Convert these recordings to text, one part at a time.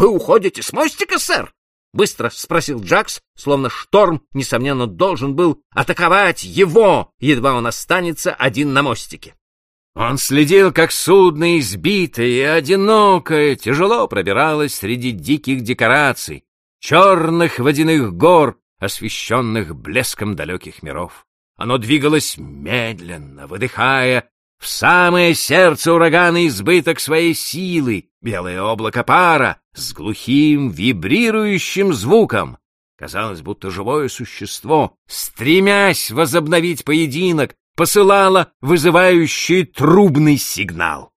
Вы уходите с мостика, сэр? — быстро спросил Джакс, словно шторм, несомненно, должен был атаковать его, едва он останется один на мостике. Он следил, как судно избитое и одинокое тяжело пробиралось среди диких декораций, черных водяных гор, освещенных блеском далеких миров. Оно двигалось медленно, выдыхая в самое сердце урагана избыток своей силы, белое облако пара с глухим вибрирующим звуком. Казалось, будто живое существо, стремясь возобновить поединок, посылало вызывающий трубный сигнал.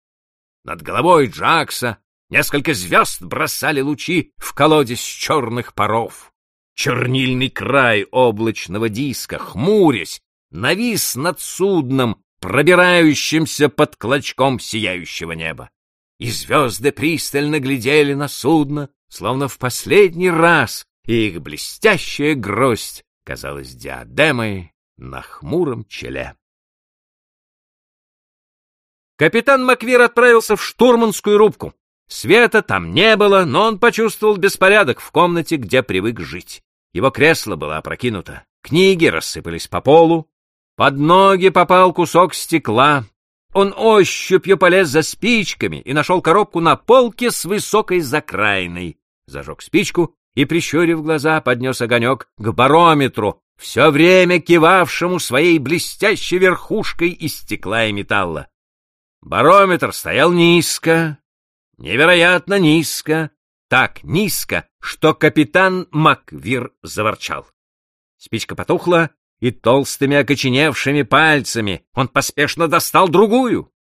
Над головой Джакса несколько звезд бросали лучи в колодец черных паров. Чернильный край облачного диска, хмурясь, навис над судном, пробирающимся под клочком сияющего неба. И звезды пристально глядели на судно, словно в последний раз, и их блестящая гроздь казалась диадемой на хмуром челе. Капитан Маквир отправился в штурманскую рубку. Света там не было, но он почувствовал беспорядок в комнате, где привык жить. Его кресло было опрокинуто, книги рассыпались по полу, под ноги попал кусок стекла. Он ощупью полез за спичками и нашел коробку на полке с высокой закраиной. Зажег спичку и, прищурив глаза, поднес огонек к барометру, все время кивавшему своей блестящей верхушкой из стекла и металла. Барометр стоял низко, невероятно низко, так низко, что капитан Маквир заворчал. Спичка потухла, и толстыми окоченевшими пальцами он поспешно достал другую.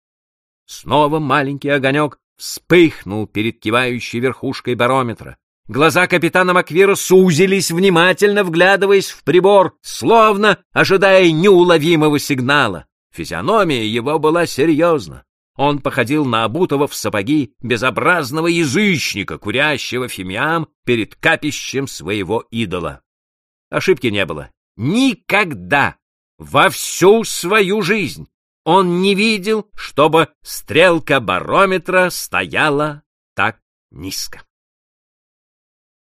Снова маленький огонек вспыхнул перед кивающей верхушкой барометра. Глаза капитана Маквира сузились, внимательно вглядываясь в прибор, словно ожидая неуловимого сигнала. Физиономия его была серьезна. Он походил на обутого в сапоги безобразного язычника, курящего фимиам перед капищем своего идола. Ошибки не было. Никогда во всю свою жизнь он не видел, чтобы стрелка барометра стояла так низко.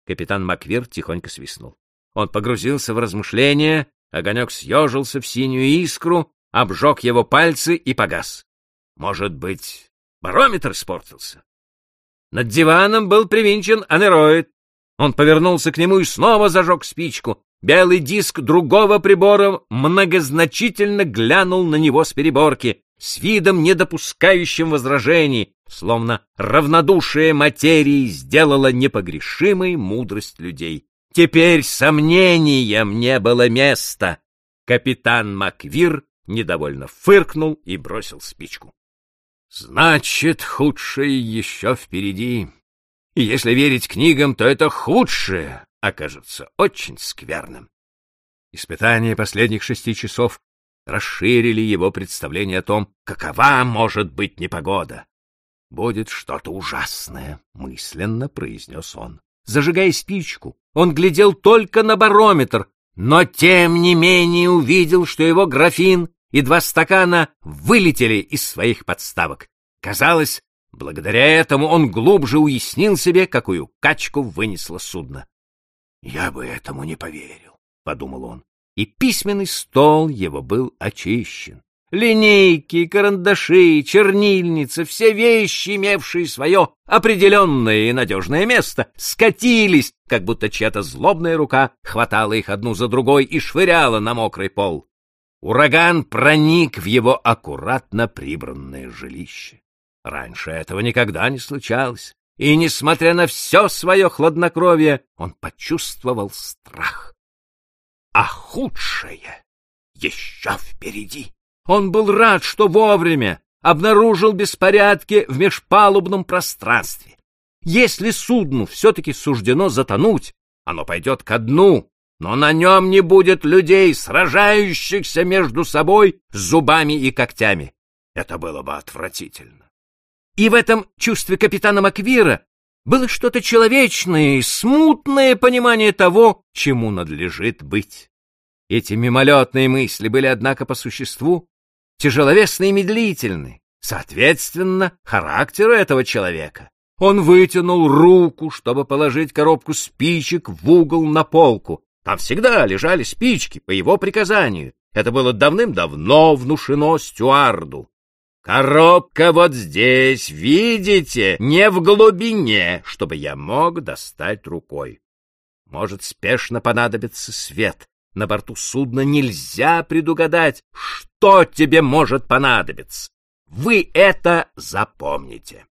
Капитан Маквир тихонько свистнул. Он погрузился в размышления, огонек съежился в синюю искру, обжег его пальцы и погас. Может быть, барометр испортился? Над диваном был привинчен анероид. Он повернулся к нему и снова зажег спичку. Белый диск другого прибора многозначительно глянул на него с переборки, с видом, не допускающим возражений, словно равнодушие материи сделало непогрешимой мудрость людей. Теперь сомнениям не было места. Капитан Маквир недовольно фыркнул и бросил спичку. Значит, худшее еще впереди. И если верить книгам, то это худшее окажется очень скверным. Испытания последних шести часов расширили его представление о том, какова может быть непогода. «Будет что-то ужасное», — мысленно произнес он. Зажигая спичку, он глядел только на барометр, но тем не менее увидел, что его графин и два стакана вылетели из своих подставок. Казалось, благодаря этому он глубже уяснил себе, какую качку вынесло судно. «Я бы этому не поверил», — подумал он. И письменный стол его был очищен. Линейки, карандаши, чернильница, все вещи, имевшие свое определенное и надежное место, скатились, как будто чья-то злобная рука хватала их одну за другой и швыряла на мокрый пол. Ураган проник в его аккуратно прибранное жилище. Раньше этого никогда не случалось и, несмотря на все свое хладнокровие, он почувствовал страх. А худшее еще впереди. Он был рад, что вовремя обнаружил беспорядки в межпалубном пространстве. Если судну все-таки суждено затонуть, оно пойдет ко дну, но на нем не будет людей, сражающихся между собой зубами и когтями. Это было бы отвратительно. И в этом чувстве капитана Маквира было что-то человечное и смутное понимание того, чему надлежит быть. Эти мимолетные мысли были, однако, по существу тяжеловесны и медлительны, соответственно, характеру этого человека. Он вытянул руку, чтобы положить коробку спичек в угол на полку. Там всегда лежали спички по его приказанию. Это было давным-давно внушено стюарду. Коробка вот здесь, видите, не в глубине, чтобы я мог достать рукой. Может спешно понадобиться свет. На борту судна нельзя предугадать, что тебе может понадобиться. Вы это запомните.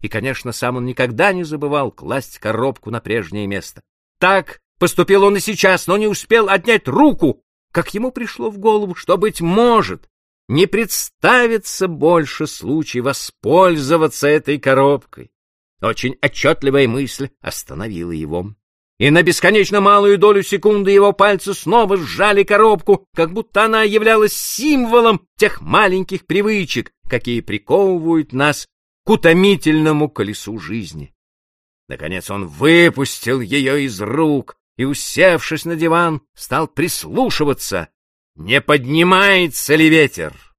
И, конечно, сам он никогда не забывал класть коробку на прежнее место. Так поступил он и сейчас, но не успел отнять руку, как ему пришло в голову, что, быть может, не представится больше случай воспользоваться этой коробкой. Очень отчетливая мысль остановила его. И на бесконечно малую долю секунды его пальцы снова сжали коробку, как будто она являлась символом тех маленьких привычек, какие приковывают нас к утомительному колесу жизни. Наконец он выпустил ее из рук и, усевшись на диван, стал прислушиваться, не поднимается ли ветер.